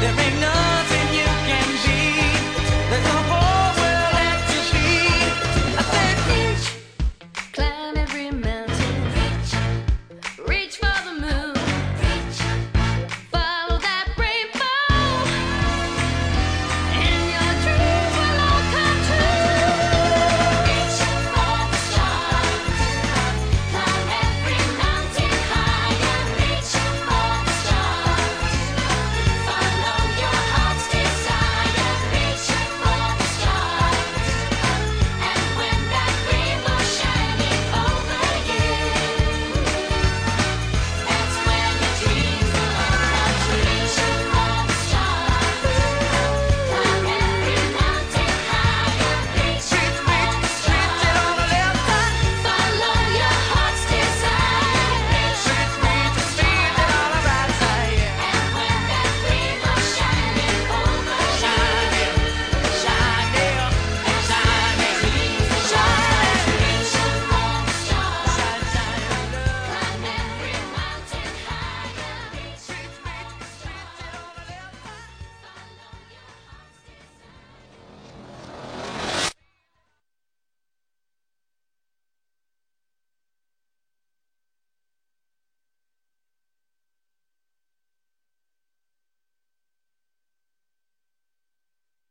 There ain't